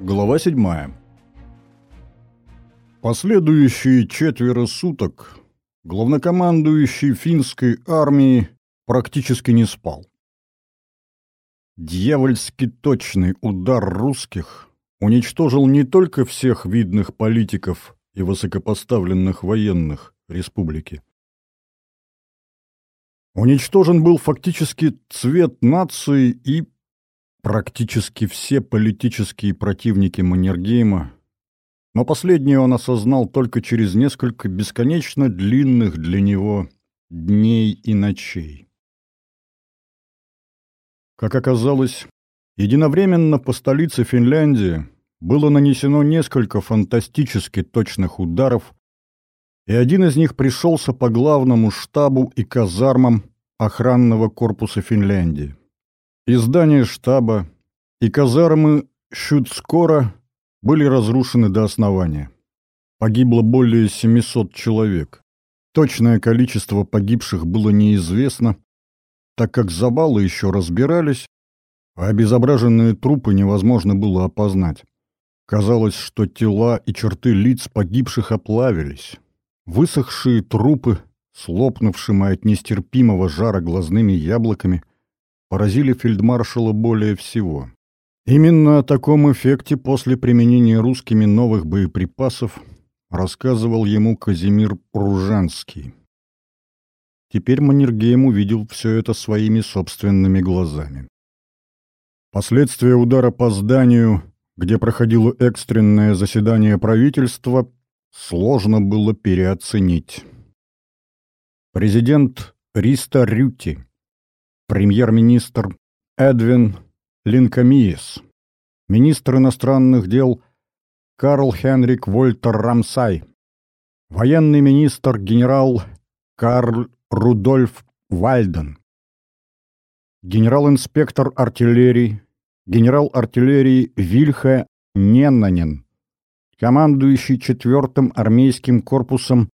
Глава 7. Последующие четверо суток главнокомандующий финской армии практически не спал. Дьявольски точный удар русских уничтожил не только всех видных политиков и высокопоставленных военных республики. Уничтожен был фактически цвет нации и практически все политические противники Маннергейма, но последнее он осознал только через несколько бесконечно длинных для него дней и ночей. Как оказалось, единовременно по столице Финляндии было нанесено несколько фантастически точных ударов, и один из них пришелся по главному штабу и казармам охранного корпуса Финляндии. И здания штаба, и казармы Шутскора были разрушены до основания. Погибло более 700 человек. Точное количество погибших было неизвестно, так как завалы еще разбирались, а обезображенные трупы невозможно было опознать. Казалось, что тела и черты лиц погибших оплавились. Высохшие трупы, слопнувшими от нестерпимого жара глазными яблоками – поразили фельдмаршала более всего. Именно о таком эффекте после применения русскими новых боеприпасов рассказывал ему Казимир Пружанский. Теперь Маннергейм увидел все это своими собственными глазами. Последствия удара по зданию, где проходило экстренное заседание правительства, сложно было переоценить. Президент Риста Рюти премьер-министр Эдвин Линкомиес, министр иностранных дел Карл Хенрик Вольтер Рамсай, военный министр генерал Карл Рудольф Вальден, генерал-инспектор артиллерии, генерал артиллерии Вильхе Неннанен, командующий четвертым армейским корпусом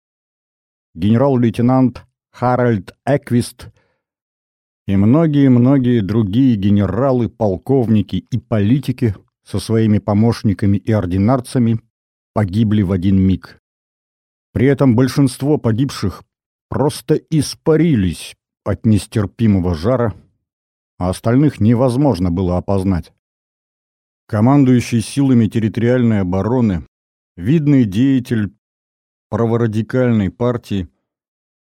генерал-лейтенант Харальд Эквист и многие-многие другие генералы, полковники и политики со своими помощниками и ординарцами погибли в один миг. При этом большинство погибших просто испарились от нестерпимого жара, а остальных невозможно было опознать. Командующий силами территориальной обороны, видный деятель праворадикальной партии –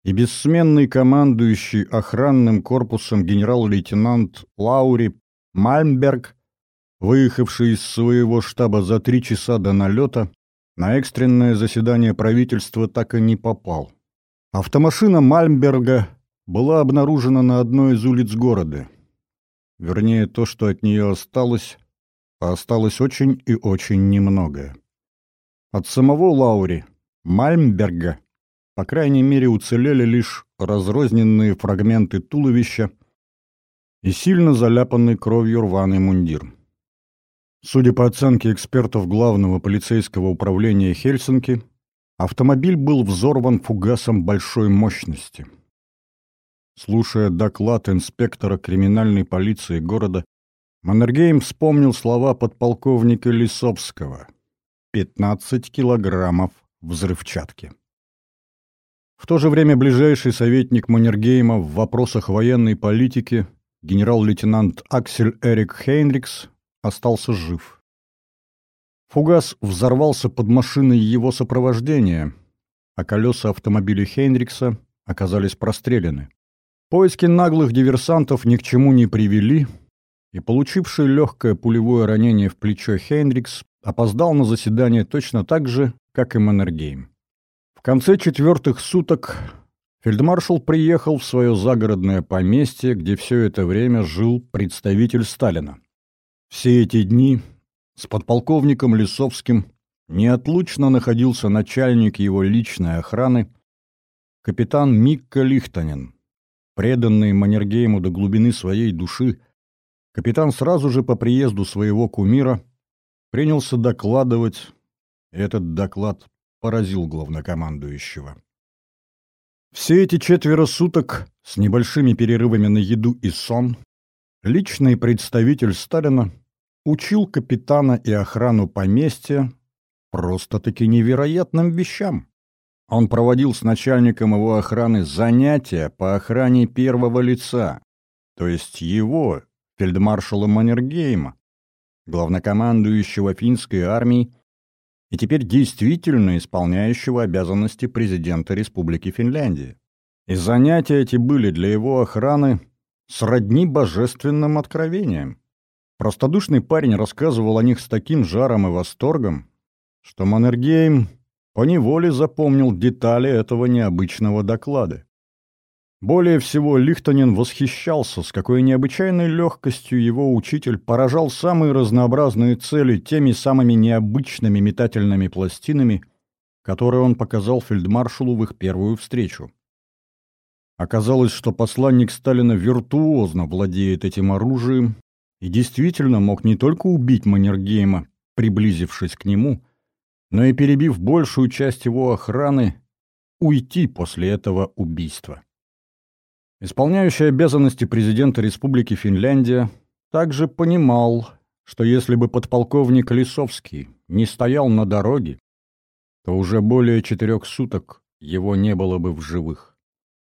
и бессменный командующий охранным корпусом генерал-лейтенант Лаури Мальмберг, выехавший из своего штаба за три часа до налета, на экстренное заседание правительства так и не попал. Автомашина Мальмберга была обнаружена на одной из улиц города. Вернее, то, что от нее осталось, а осталось очень и очень немногое. От самого Лаури, Мальмберга, по крайней мере, уцелели лишь разрозненные фрагменты туловища и сильно заляпанный кровью рваный мундир. Судя по оценке экспертов главного полицейского управления Хельсинки, автомобиль был взорван фугасом большой мощности. Слушая доклад инспектора криминальной полиции города, Маннергейм вспомнил слова подполковника Лисовского «15 килограммов взрывчатки». В то же время ближайший советник Маннергейма в вопросах военной политики генерал-лейтенант Аксель Эрик Хейнрикс остался жив. Фугас взорвался под машиной его сопровождения, а колеса автомобиля Хейнрикса оказались прострелены. Поиски наглых диверсантов ни к чему не привели, и получивший легкое пулевое ранение в плечо Хейнрикс опоздал на заседание точно так же, как и Маннергейм. В конце четвертых суток фельдмаршал приехал в свое загородное поместье, где все это время жил представитель Сталина. Все эти дни с подполковником Лисовским неотлучно находился начальник его личной охраны, капитан Микка Лихтанен. Преданный Маннергейму до глубины своей души, капитан сразу же по приезду своего кумира принялся докладывать, этот доклад поразил главнокомандующего. Все эти четверо суток с небольшими перерывами на еду и сон личный представитель Сталина учил капитана и охрану поместья просто-таки невероятным вещам. Он проводил с начальником его охраны занятия по охране первого лица, то есть его, фельдмаршала Маннергейма, главнокомандующего финской армией и теперь действительно исполняющего обязанности президента Республики Финляндия. И занятия эти были для его охраны сродни божественным откровениям. Простодушный парень рассказывал о них с таким жаром и восторгом, что Маннергейм поневоле запомнил детали этого необычного доклада. Более всего Лихтонен восхищался, с какой необычайной легкостью его учитель поражал самые разнообразные цели теми самыми необычными метательными пластинами, которые он показал фельдмаршалу в их первую встречу. Оказалось, что посланник Сталина виртуозно владеет этим оружием и действительно мог не только убить Маннергейма, приблизившись к нему, но и перебив большую часть его охраны, уйти после этого убийства. Исполняющий обязанности президента Республики Финляндия также понимал, что если бы подполковник Лисовский не стоял на дороге, то уже более четырех суток его не было бы в живых.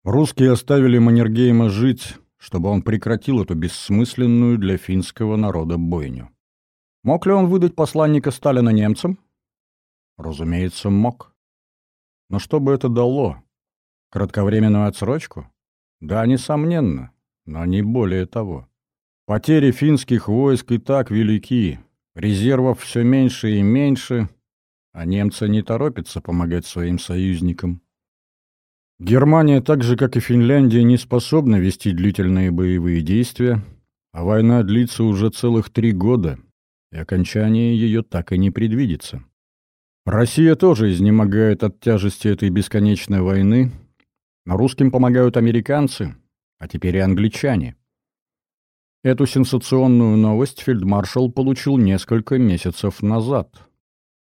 Русские оставили Маннергейма жить, чтобы он прекратил эту бессмысленную для финского народа бойню. Мог ли он выдать посланника Сталина немцам? Разумеется, мог. Но что бы это дало? Кратковременную отсрочку? Да, несомненно, но не более того. Потери финских войск и так велики, резервов все меньше и меньше, а немцы не торопятся помогать своим союзникам. Германия, так же как и Финляндия, не способна вести длительные боевые действия, а война длится уже целых три года, и окончание ее так и не предвидится. Россия тоже изнемогает от тяжести этой бесконечной войны, но русским помогают американцы, а теперь и англичане. Эту сенсационную новость фельдмаршал получил несколько месяцев назад.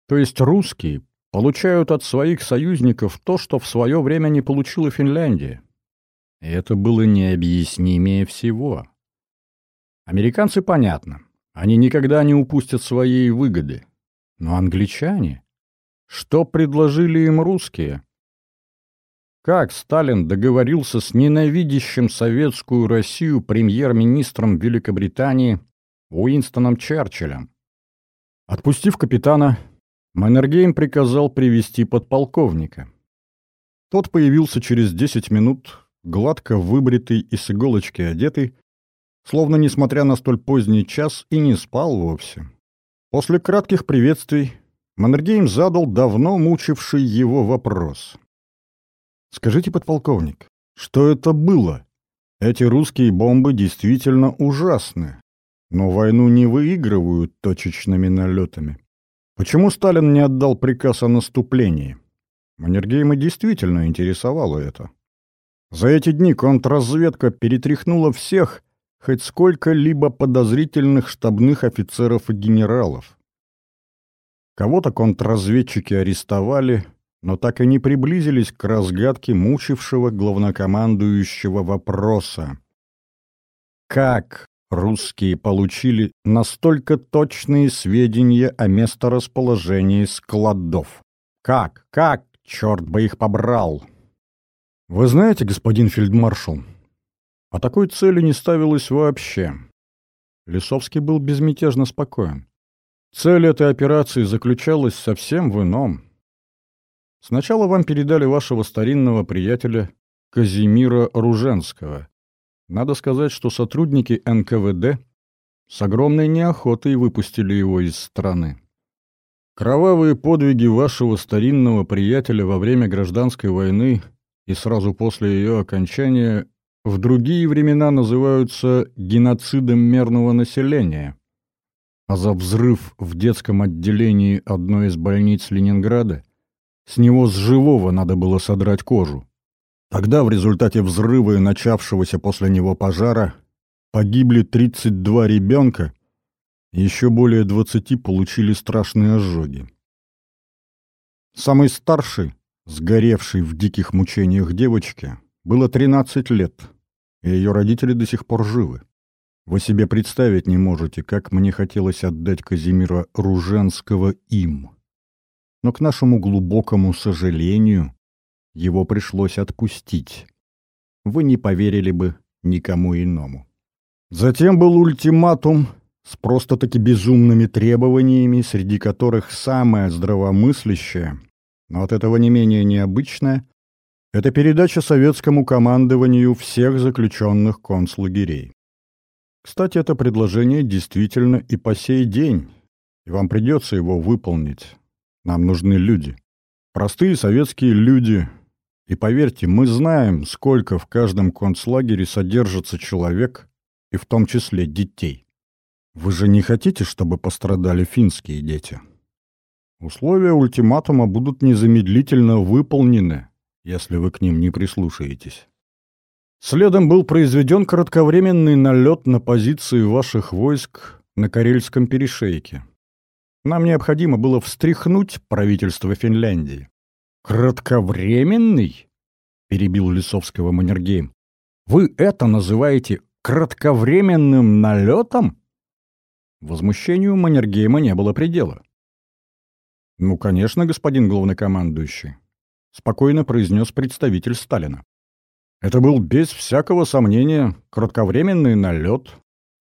То есть русские получают от своих союзников то, что в свое время не получила Финляндия. И это было необъяснимее всего. Американцы, понятно, они никогда не упустят своей выгоды. Но англичане? Что предложили им русские? Как Сталин договорился с ненавидящим советскую Россию премьер-министром Великобритании Уинстоном Черчиллем? Отпустив капитана, Маннергейм приказал привести подполковника. Тот появился через десять минут, гладко выбритый и с иголочки одетый, словно, несмотря на столь поздний час, и не спал вовсе. После кратких приветствий Маннергейм задал давно мучивший его вопрос. Скажите, подполковник, что это было? Эти русские бомбы действительно ужасны, но войну не выигрывают точечными налетами. Почему Сталин не отдал приказ о наступлении? Маннергейма действительно интересовало это. За эти дни контрразведка перетряхнула всех, хоть сколько-либо подозрительных штабных офицеров и генералов. Кого-то контрразведчики арестовали, но так и не приблизились к разгадке мучившего главнокомандующего вопроса. Как русские получили настолько точные сведения о месторасположении складов? Как? Как? Черт бы их побрал! Вы знаете, господин фельдмаршал, о такой цели не ставилось вообще. Лисовский был безмятежно спокоен. Цель этой операции заключалась совсем в ином. Сначала вам передали вашего старинного приятеля Казимира Руженского. Надо сказать, что сотрудники НКВД с огромной неохотой выпустили его из страны. Кровавые подвиги вашего старинного приятеля во время гражданской войны и сразу после ее окончания в другие времена называются геноцидом мирного населения. А за взрыв в детском отделении одной из больниц Ленинграда – с него с живого надо было содрать кожу. Тогда в результате взрыва и начавшегося после него пожара погибли 32 ребенка, еще более 20 получили страшные ожоги. Самый старший, сгоревший в диких мучениях девочке, было 13 лет, и ее родители до сих пор живы. Вы себе представить не можете, как мне хотелось отдать Казимира Руженского им. Но к нашему глубокому сожалению его пришлось отпустить. Вы не поверили бы никому иному. Затем был ультиматум с просто-таки безумными требованиями, среди которых самое здравомыслящее, но от этого не менее необычное, это передача советскому командованию всех заключенных концлагерей. Кстати, это предложение действительно и по сей день, и вам придется его выполнить. Нам нужны люди. Простые советские люди. И поверьте, мы знаем, сколько в каждом концлагере содержится человек, и в том числе детей. Вы же не хотите, чтобы пострадали финские дети? Условия ультиматума будут незамедлительно выполнены, если вы к ним не прислушаетесь. Следом был произведен кратковременный налет на позиции ваших войск на Карельском перешейке. Нам необходимо было встряхнуть правительство Финляндии. «Кратковременный?» — перебил Лисовского Маннергейм. «Вы это называете кратковременным налетом?» Возмущению Маннергейма не было предела. «Ну, конечно, господин главнокомандующий», — спокойно произнес представитель Сталина. Это был без всякого сомнения кратковременный налет,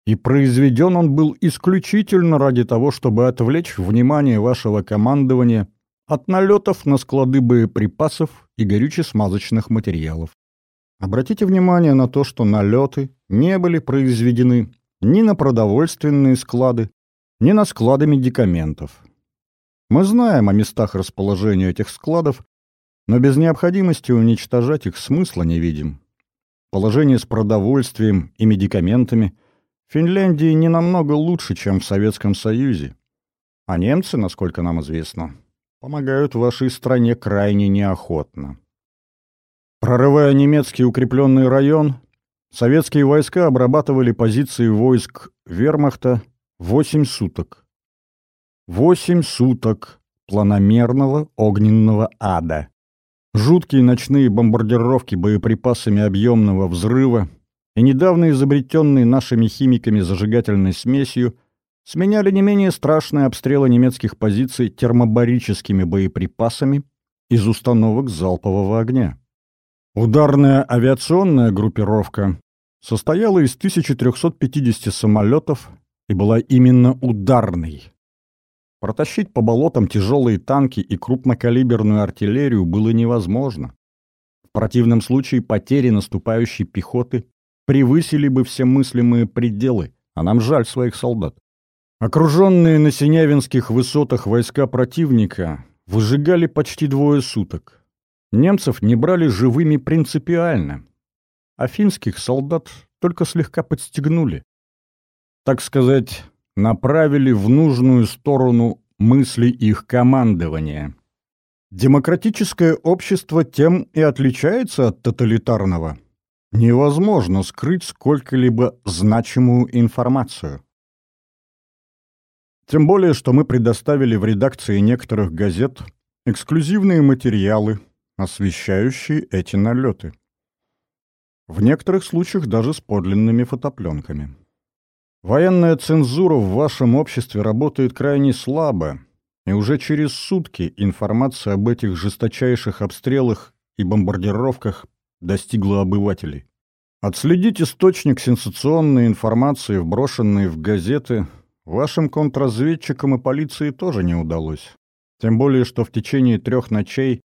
и произведен он был исключительно ради того, чтобы отвлечь внимание вашего командования от налетов на склады боеприпасов и горюче-смазочных материалов. Обратите внимание на то, что налеты не были произведены ни на продовольственные склады, ни на склады медикаментов. Мы знаем о местах расположения этих складов, но без необходимости уничтожать их смысла не видим. Положение с продовольствием и медикаментами Финляндии не намного лучше, чем в Советском Союзе. А немцы, насколько нам известно, помогают вашей стране крайне неохотно. Прорывая немецкий укрепленный район, советские войска обрабатывали позиции войск вермахта 8 суток. Восемь суток планомерного огненного ада. Жуткие ночные бомбардировки боеприпасами объемного взрыва и недавно изобретенные нашими химиками зажигательной смесью сменяли не менее страшные обстрелы немецких позиций термобарическими боеприпасами из установок залпового огня. Ударная авиационная группировка состояла из 1350 самолетов и была именно ударной, Протащить по болотам тяжелые танки и крупнокалиберную артиллерию было невозможно. В противном случае потери наступающей пехоты превысили бы все мыслимые пределы, а нам жаль своих солдат. Окруженные на Синявинских высотах войска противника выжигали почти двое суток. Немцев не брали живыми принципиально, а финских солдат только слегка подстегнули. Так сказать, направили в нужную сторону мысли их командования. Демократическое общество тем и отличается от тоталитарного. Невозможно скрыть сколько-либо значимую информацию. Тем более, что мы предоставили в редакции некоторых газет эксклюзивные материалы, освещающие эти налеты. В некоторых случаях даже с подлинными фотопленками. Военная цензура в вашем обществе работает крайне слабо, и уже через сутки информация об этих жесточайших обстрелах и бомбардировках достигла обывателей. Отследить источник сенсационной информации, вброшенной в газеты, вашим контрразведчикам и полиции тоже не удалось. Тем более, что в течение трех ночей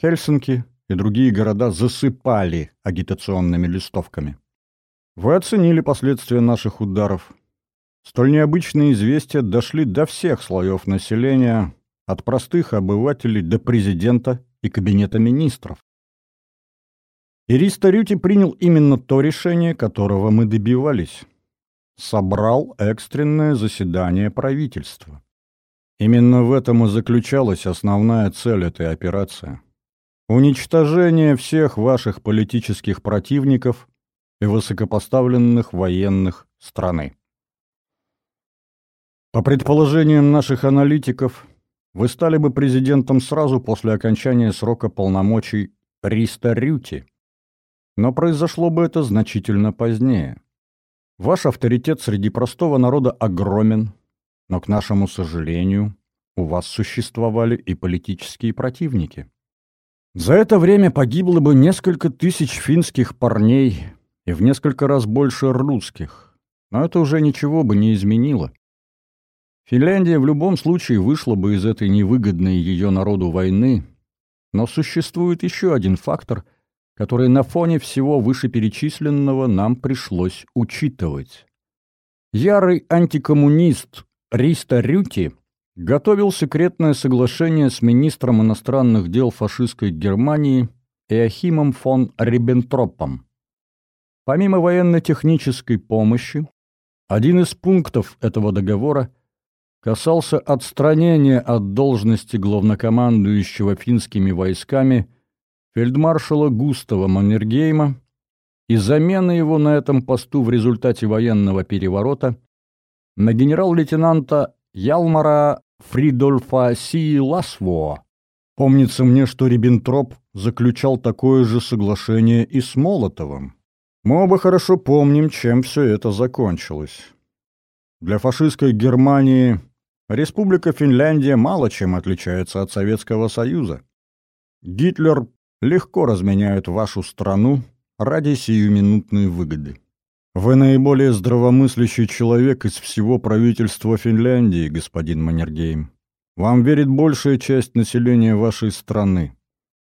Хельсинки и другие города засыпали агитационными листовками. Вы оценили последствия наших ударов. Столь необычные известия дошли до всех слоев населения, от простых обывателей до президента и кабинета министров. Ириста Рюти принял именно то решение, которого мы добивались. Собрал экстренное заседание правительства. Именно в этом и заключалась основная цель этой операции. Уничтожение всех ваших политических противников и высокопоставленных военных страны. По предположениям наших аналитиков, вы стали бы президентом сразу после окончания срока полномочий Риста Рюти. Но произошло бы это значительно позднее. Ваш авторитет среди простого народа огромен, но, к нашему сожалению, у вас существовали и политические противники. За это время погибло бы несколько тысяч финских парней и в несколько раз больше русских, но это уже ничего бы не изменило. Финляндия в любом случае вышла бы из этой невыгодной ее народу войны, но существует еще один фактор, который на фоне всего вышеперечисленного нам пришлось учитывать. Ярый антикоммунист Риста Рюти готовил секретное соглашение с министром иностранных дел фашистской Германии Иохимом фон Риббентропом. Помимо военно-технической помощи, один из пунктов этого договора касался отстранения от должности главнокомандующего финскими войсками фельдмаршала Густава Маннергейма и замены его на этом посту в результате военного переворота на генерал-лейтенанта Ялмара Фридольфа Сииласво. Помнится мне, что Риббентроп заключал такое же соглашение и с Молотовым. Мы оба хорошо помним, чем все это закончилось. Для фашистской Германии Республика Финляндия мало чем отличается от Советского Союза. Гитлер легко разменяет вашу страну ради сиюминутной выгоды. Вы наиболее здравомыслящий человек из всего правительства Финляндии, господин Маннергейм. Вам верит большая часть населения вашей страны.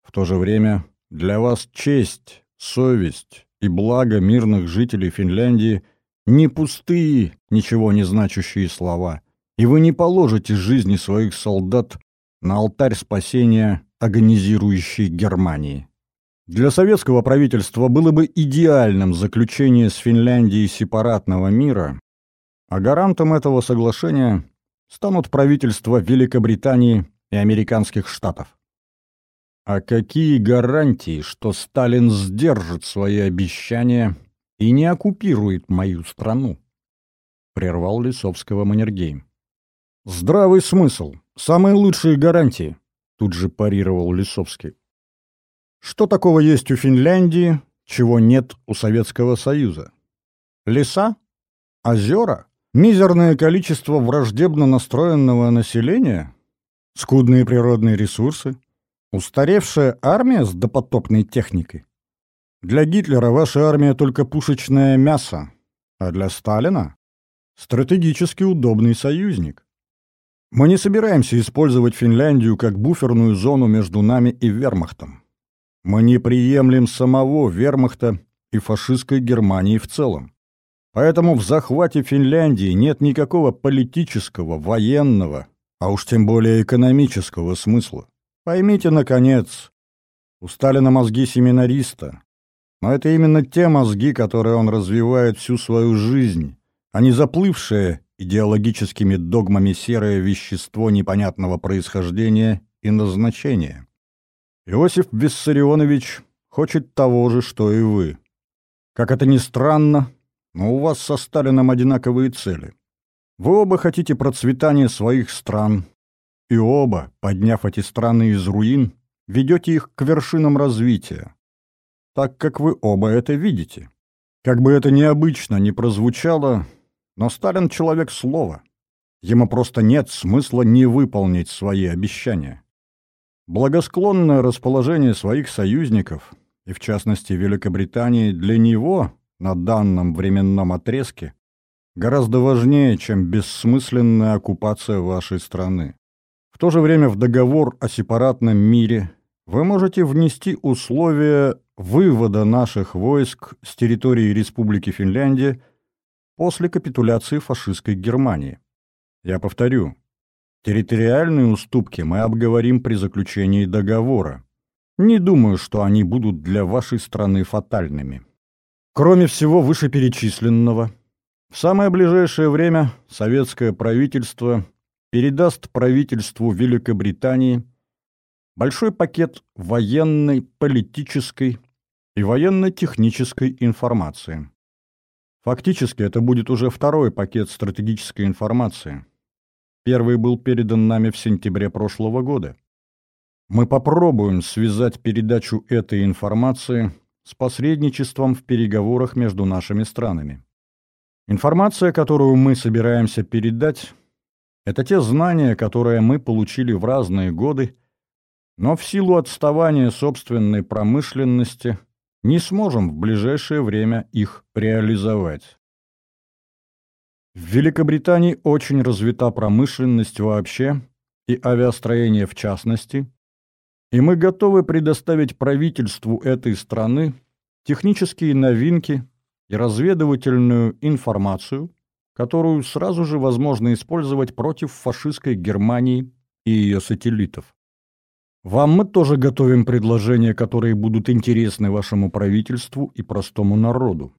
В то же время для вас честь, совесть и благо мирных жителей Финляндии не пустые, ничего не значащие слова, и вы не положите жизни своих солдат на алтарь спасения агонизирующей Германии. Для советского правительства было бы идеальным заключение с Финляндией сепаратного мира, а гарантом этого соглашения станут правительства Великобритании и американских штатов. А какие гарантии, что Сталин сдержит свои обещания и не оккупирует мою страну? Прервал Лисовского Маннергейм. Здравый смысл, самые лучшие гарантии, тут же парировал Лисовский. Что такого есть у Финляндии, чего нет у Советского Союза? Леса? Озера? Мизерное количество враждебно настроенного населения? Скудные природные ресурсы? Устаревшая армия с допотопной техникой? Для Гитлера ваша армия только пушечное мясо, а для Сталина — стратегически удобный союзник. Мы не собираемся использовать Финляндию как буферную зону между нами и вермахтом. Мы не приемлем самого вермахта и фашистской Германии в целом. Поэтому в захвате Финляндии нет никакого политического, военного, а уж тем более экономического смысла. Поймите, наконец, у Сталина мозги семинариста, но это именно те мозги, которые он развивает всю свою жизнь, а не заплывшее идеологическими догмами серое вещество непонятного происхождения и назначения. Иосиф Виссарионович хочет того же, что и вы. Как это ни странно, но у вас со Сталином одинаковые цели. Вы оба хотите процветания своих стран, и оба, подняв эти страны из руин, ведете их к вершинам развития, так как вы оба это видите. Как бы это необычно ни прозвучало, но Сталин человек слова. Ему просто нет смысла не выполнить свои обещания. Благосклонное расположение своих союзников, и в частности Великобритании, для него на данном временном отрезке гораздо важнее, чем бессмысленная оккупация вашей страны. В то же время в договор о сепаратном мире вы можете внести условия вывода наших войск с территории Республики Финляндия после капитуляции фашистской Германии. Я повторю, Территориальные уступки мы обговорим при заключении договора. Не думаю, что они будут для вашей страны фатальными. Кроме всего вышеперечисленного, в самое ближайшее время советское правительство передаст правительству Великобритании большой пакет военной, политической и военно-технической информации. Фактически это будет уже второй пакет стратегической информации – Первый был передан нами в сентябре прошлого года. Мы попробуем связать передачу этой информации с посредничеством в переговорах между нашими странами. Информация, которую мы собираемся передать, это те знания, которые мы получили в разные годы, но в силу отставания собственной промышленности не сможем в ближайшее время их реализовать. В Великобритании очень развита промышленность вообще и авиастроение в частности, и мы готовы предоставить правительству этой страны технические новинки и разведывательную информацию, которую сразу же возможно использовать против фашистской Германии и ее сателлитов. Вам мы тоже готовим предложения, которые будут интересны вашему правительству и простому народу.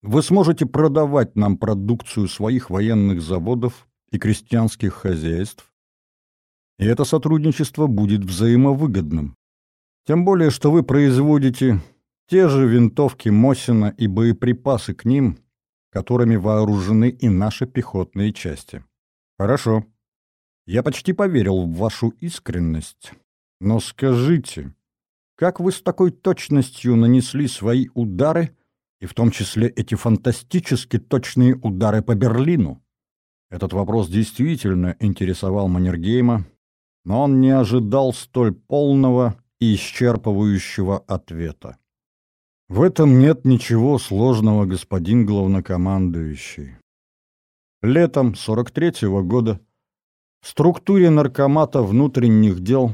Вы сможете продавать нам продукцию своих военных заводов и крестьянских хозяйств, и это сотрудничество будет взаимовыгодным. Тем более, что вы производите те же винтовки Мосина и боеприпасы к ним, которыми вооружены и наши пехотные части. Хорошо. Я почти поверил в вашу искренность. Но скажите, как вы с такой точностью нанесли свои удары и в том числе эти фантастически точные удары по Берлину? Этот вопрос действительно интересовал Маннергейма, но он не ожидал столь полного и исчерпывающего ответа. В этом нет ничего сложного, господин главнокомандующий. Летом 43-го года в структуре наркомата внутренних дел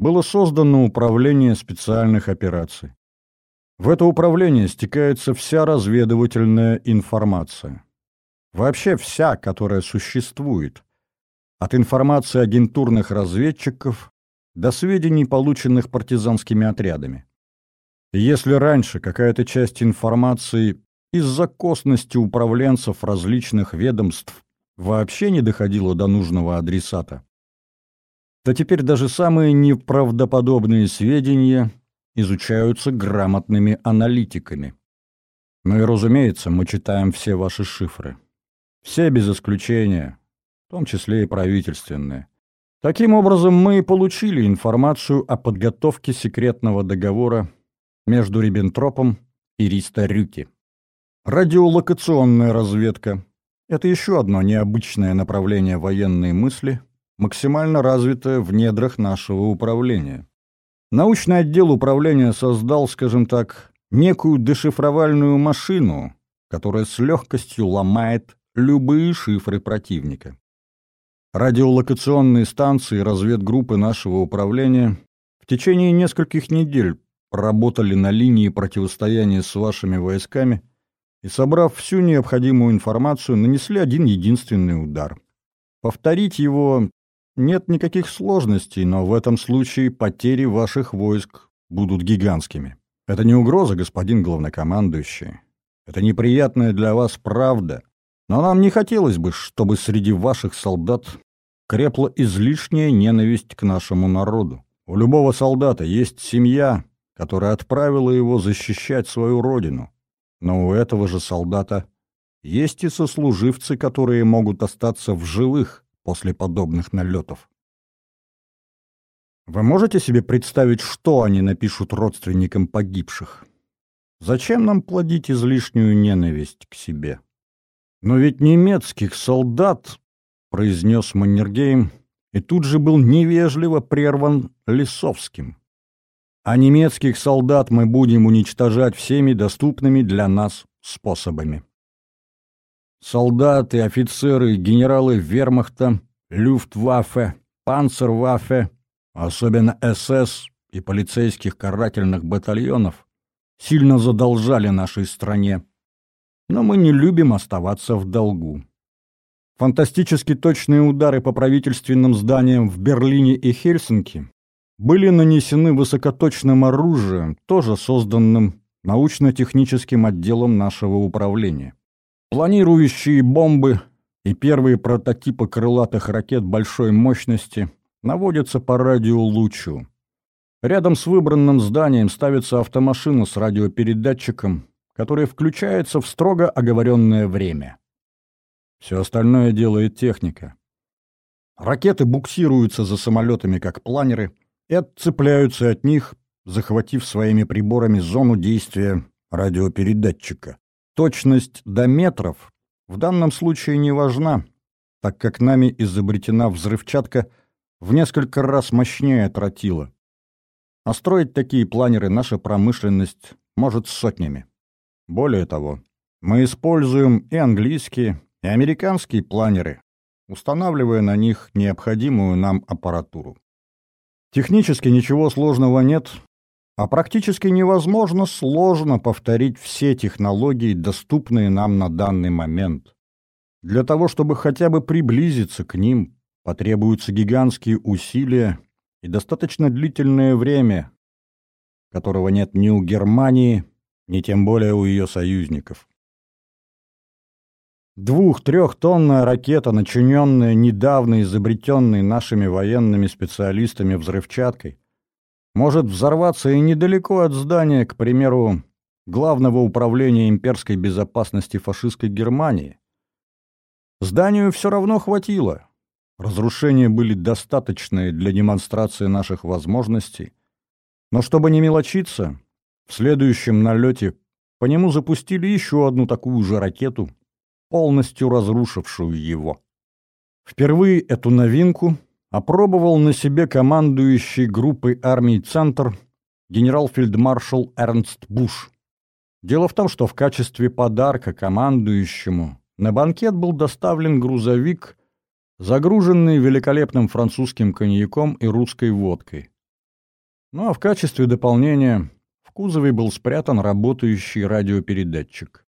было создано управление специальных операций. В это управление стекается вся разведывательная информация. Вообще вся, которая существует. От информации агентурных разведчиков до сведений, полученных партизанскими отрядами. Если раньше какая-то часть информации из-за косности управленцев различных ведомств вообще не доходила до нужного адресата, то теперь даже самые неправдоподобные сведения изучаются грамотными аналитиками. Ну и, разумеется, мы читаем все ваши шифры. Все без исключения, в том числе и правительственные. Таким образом, мы и получили информацию о подготовке секретного договора между Риббентропом и Риста Рюки. Радиолокационная разведка — это еще одно необычное направление военной мысли, максимально развитое в недрах нашего управления. Научный отдел управления создал, скажем так, некую дешифровальную машину, которая с легкостью ломает любые шифры противника. Радиолокационные станции разведгруппы нашего управления в течение нескольких недель работали на линии противостояния с вашими войсками и, собрав всю необходимую информацию, нанесли один единственный удар. Повторить его нет никаких сложностей, но в этом случае потери ваших войск будут гигантскими. Это не угроза, господин главнокомандующий. Это неприятная для вас правда. Но нам не хотелось бы, чтобы среди ваших солдат крепла излишняя ненависть к нашему народу. У любого солдата есть семья, которая отправила его защищать свою родину. Но у этого же солдата есть и сослуживцы, которые могут остаться в живых, после подобных налетов. Вы можете себе представить, что они напишут родственникам погибших? Зачем нам плодить излишнюю ненависть к себе? Но ведь немецких солдат, произнес Маннергейм, и тут же был невежливо прерван Лисовским. А немецких солдат мы будем уничтожать всеми доступными для нас способами. Солдаты, офицеры, генералы вермахта, люфтваффе, панцерваффе, особенно СС и полицейских карательных батальонов, сильно задолжали нашей стране. Но мы не любим оставаться в долгу. Фантастически точные удары по правительственным зданиям в Берлине и Хельсинки были нанесены высокоточным оружием, тоже созданным научно-техническим отделом нашего управления. Планирующие бомбы и первые прототипы крылатых ракет большой мощности наводятся по радиолучу. Рядом с выбранным зданием ставится автомашина с радиопередатчиком, который включается в строго оговоренное время. Все остальное делает техника. Ракеты буксируются за самолетами, как планеры, и отцепляются от них, захватив своими приборами зону действия радиопередатчика. Точность до метров в данном случае не важна, так как нами изобретена взрывчатка в несколько раз мощнее тротила. А строить такие планеры наша промышленность может сотнями. Более того, мы используем и английские, и американские планеры, устанавливая на них необходимую нам аппаратуру. Технически ничего сложного нет, а практически невозможно сложно повторить все технологии, доступные нам на данный момент. Для того, чтобы хотя бы приблизиться к ним, потребуются гигантские усилия и достаточно длительное время, которого нет ни у Германии, ни тем более у ее союзников. Двух-трехтонная ракета, начиненная недавно изобретенной нашими военными специалистами взрывчаткой, может взорваться и недалеко от здания, к примеру, Главного управления имперской безопасности фашистской Германии. Зданию все равно хватило. Разрушения были достаточные для демонстрации наших возможностей. Но чтобы не мелочиться, в следующем налете по нему запустили еще одну такую же ракету, полностью разрушившую его. Впервые эту новинку опробовал на себе командующий группой армий «Центр» генерал-фельдмаршал Эрнст Буш. Дело в том, что в качестве подарка командующему на банкет был доставлен грузовик, загруженный великолепным французским коньяком и русской водкой. Ну а в качестве дополнения в кузове был спрятан работающий радиопередатчик.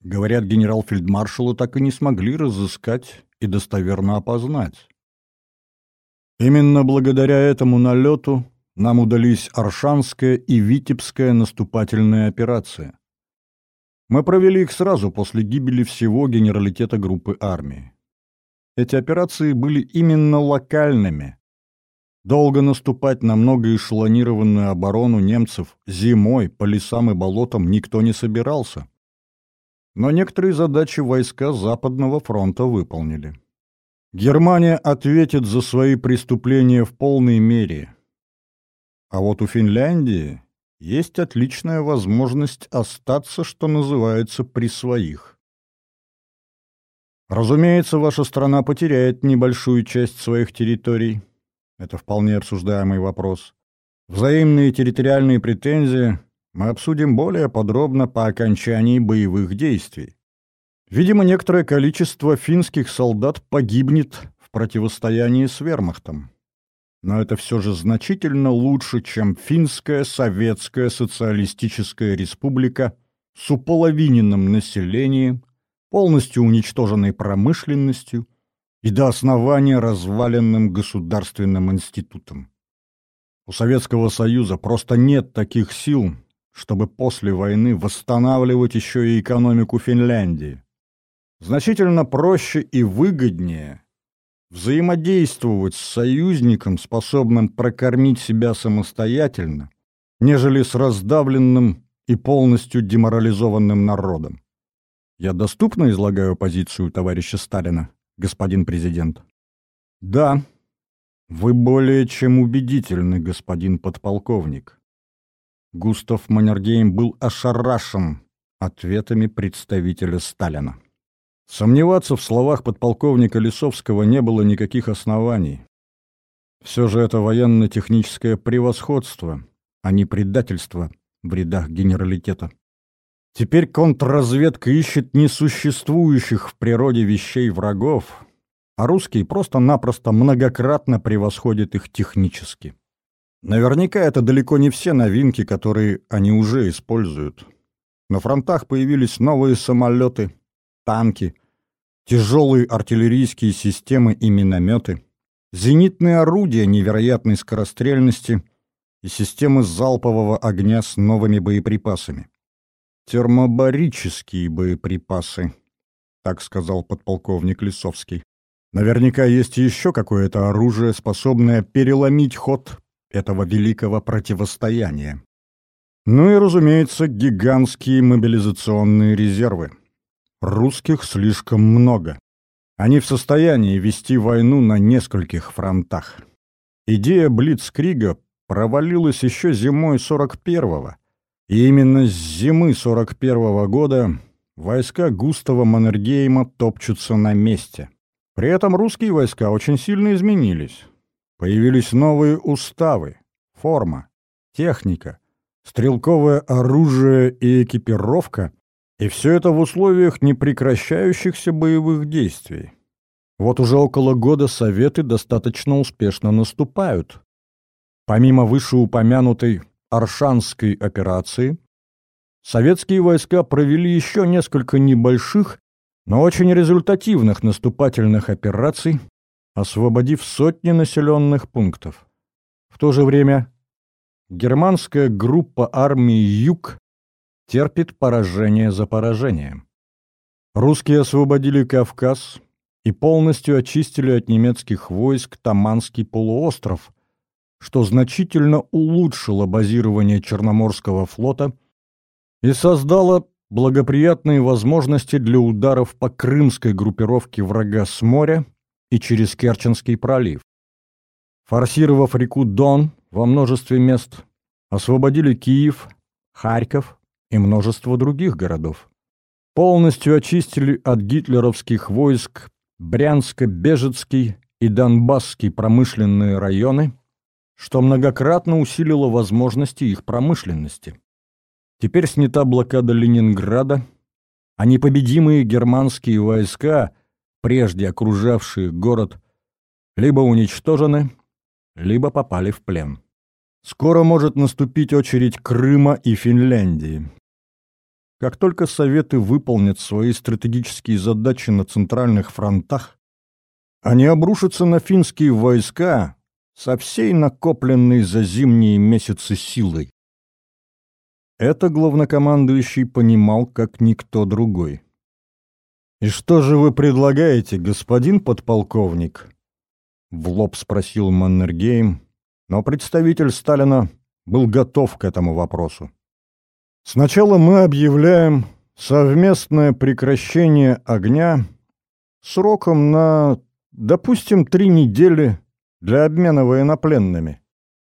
Говорят, генерал-фельдмаршала так и не смогли разыскать и достоверно опознать. Именно благодаря этому налету нам удались Аршанская и Витебская наступательные операции. Мы провели их сразу после гибели всего генералитета группы армии. Эти операции были именно локальными. Долго наступать на многоэшелонированную оборону немцев зимой по лесам и болотам никто не собирался но некоторые задачи войска Западного фронта выполнили. Германия ответит за свои преступления в полной мере. А вот у Финляндии есть отличная возможность остаться, что называется, при своих. Разумеется, ваша страна потеряет небольшую часть своих территорий. Это вполне обсуждаемый вопрос. Взаимные территориальные претензии мы обсудим более подробно по окончании боевых действий. Видимо, некоторое количество финских солдат погибнет в противостоянии с вермахтом. Но это все же значительно лучше, чем Финская Советская Социалистическая Республика с уполовиненным населением, полностью уничтоженной промышленностью и до основания разваленным государственным институтом. У Советского Союза просто нет таких сил, чтобы после войны восстанавливать еще и экономику Финляндии. Значительно проще и выгоднее взаимодействовать с союзником, способным прокормить себя самостоятельно, нежели с раздавленным и полностью деморализованным народом. Я доступно излагаю позицию товарища Сталина, господин президент? Да, вы более чем убедительны, господин подполковник. Густав Маннергейм был ошарашен ответами представителя Сталина. Сомневаться в словах подполковника Лисовского не было никаких оснований. Все же это военно-техническое превосходство, а не предательство в рядах генералитета. Теперь контрразведка ищет несуществующих в природе вещей врагов, а русские просто-напросто многократно превосходят их технически. Наверняка это далеко не все новинки, которые они уже используют. На фронтах появились новые самолеты, танки, тяжелые артиллерийские системы и минометы, зенитные орудия невероятной скорострельности и системы залпового огня с новыми боеприпасами. Термобарические боеприпасы, так сказал подполковник Лисовский. Наверняка есть еще какое-то оружие, способное переломить ход этого великого противостояния. Ну и, разумеется, гигантские мобилизационные резервы. Русских слишком много. Они в состоянии вести войну на нескольких фронтах. Идея Блицкрига провалилась еще зимой 41-го. И именно с зимы 41-го года войска Густава Маннергейма топчутся на месте. При этом русские войска очень сильно изменились. Появились новые уставы, форма, техника, стрелковое оружие и экипировка, и все это в условиях непрекращающихся боевых действий. Вот уже около года Советы достаточно успешно наступают. Помимо вышеупомянутой Аршанской операции, советские войска провели еще несколько небольших, но очень результативных наступательных операций, освободив сотни населенных пунктов. В то же время германская группа армии «Юг» терпит поражение за поражением. Русские освободили Кавказ и полностью очистили от немецких войск Таманский полуостров, что значительно улучшило базирование Черноморского флота и создало благоприятные возможности для ударов по крымской группировке врага с моря и через Керченский пролив. Форсировав реку Дон во множестве мест, освободили Киев, Харьков и множество других городов. Полностью очистили от гитлеровских войск Брянско-Бежецкий и Донбасский промышленные районы, что многократно усилило возможности их промышленности. Теперь снята блокада Ленинграда, а непобедимые германские войска, прежде окружавшие город, либо уничтожены, либо попали в плен. Скоро может наступить очередь Крыма и Финляндии. Как только Советы выполнят свои стратегические задачи на центральных фронтах, они обрушатся на финские войска со всей накопленной за зимние месяцы силой. Это главнокомандующий понимал, как никто другой. «И что же вы предлагаете, господин подполковник?» — в лоб спросил Маннергейм, но представитель Сталина был готов к этому вопросу. «Сначала мы объявляем совместное прекращение огня сроком на, допустим, три недели для обмена военнопленными.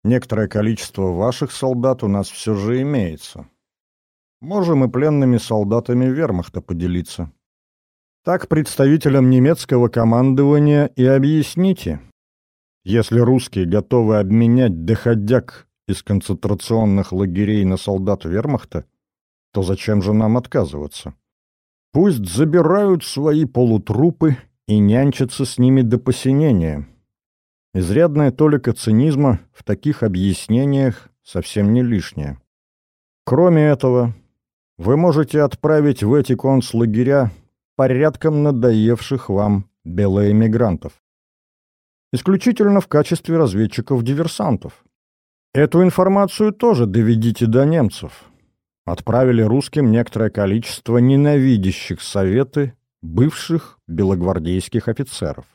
Некоторое количество ваших солдат у нас все же имеется. Можем и пленными солдатами вермахта поделиться. Так представителям немецкого командования и объясните. Если русские готовы обменять доходяг из концентрационных лагерей на солдат вермахта, то зачем же нам отказываться? Пусть забирают свои полутрупы и нянчатся с ними до посинения. Изрядная толика цинизма в таких объяснениях совсем не лишняя. Кроме этого, вы можете отправить в эти концлагеря порядком надоевших вам белоэмигрантов. Исключительно в качестве разведчиков-диверсантов. Эту информацию тоже доведите до немцев. Отправили русским некоторое количество ненавидящих советы бывших белогвардейских офицеров.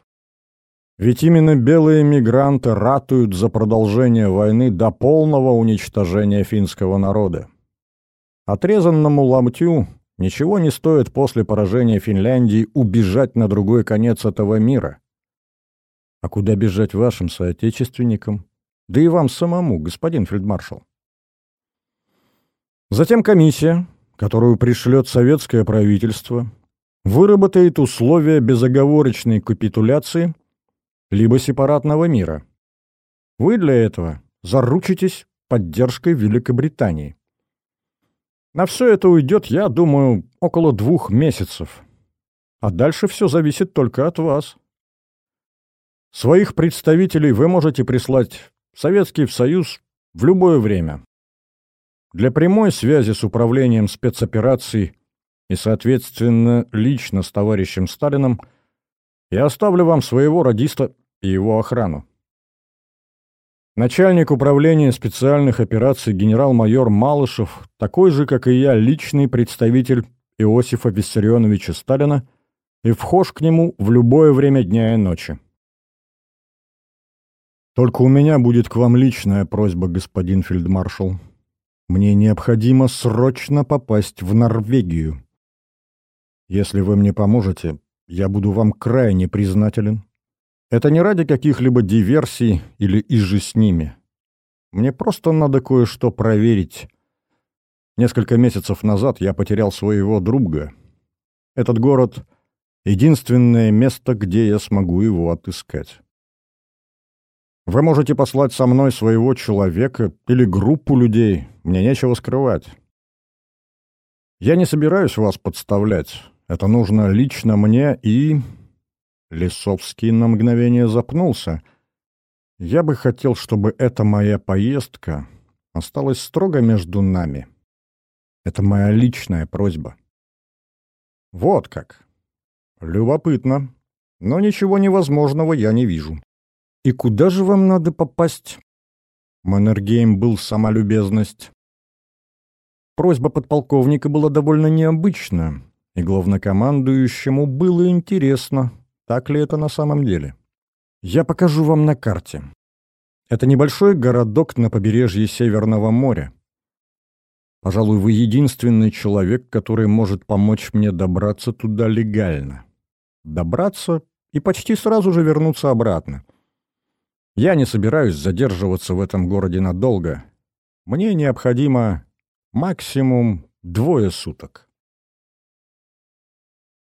Ведь именно белые мигранты ратуют за продолжение войны до полного уничтожения финского народа. Отрезанному ломтю ничего не стоит после поражения Финляндии убежать на другой конец этого мира. А куда бежать вашим соотечественникам? Да и вам самому, господин фельдмаршал. Затем комиссия, которую пришлет советское правительство, выработает условия безоговорочной капитуляции либо сепаратного мира. Вы для этого заручитесь поддержкой Великобритании. На все это уйдет, я думаю, около двух месяцев. А дальше все зависит только от вас. Своих представителей вы можете прислать в Советский Союз в любое время. Для прямой связи с управлением спецопераций и, соответственно, лично с товарищем Сталиным я оставлю вам своего радиста и его охрану. Начальник управления специальных операций генерал-майор Малышев, такой же, как и я, личный представитель Иосифа Виссарионовича Сталина и вхож к нему в любое время дня и ночи. Только у меня будет к вам личная просьба, господин фельдмаршал. Мне необходимо срочно попасть в Норвегию. Если вы мне поможете, я буду вам крайне признателен. Это не ради каких-либо диверсий или иже с ними. Мне просто надо кое-что проверить. Несколько месяцев назад я потерял своего друга, Этот город — единственное место, где я смогу его отыскать. Вы можете послать со мной своего человека или группу людей, мне нечего скрывать. Я не собираюсь вас подставлять. Это нужно лично мне и... Лисовский на мгновение запнулся. Я бы хотел, чтобы эта моя поездка осталась строго между нами. Это моя личная просьба. Вот как. Любопытно. Но ничего невозможного я не вижу. И куда же вам надо попасть? Маннергейм был сама любезность. Просьба подполковника была довольно необычна, и главнокомандующему было интересно, так ли это на самом деле. Я покажу вам на карте. Это небольшой городок на побережье Северного моря. Пожалуй, вы единственный человек, который может помочь мне добраться туда легально. Добраться и почти сразу же вернуться обратно. Я не собираюсь задерживаться в этом городе надолго. Мне необходимо Максимум двое суток.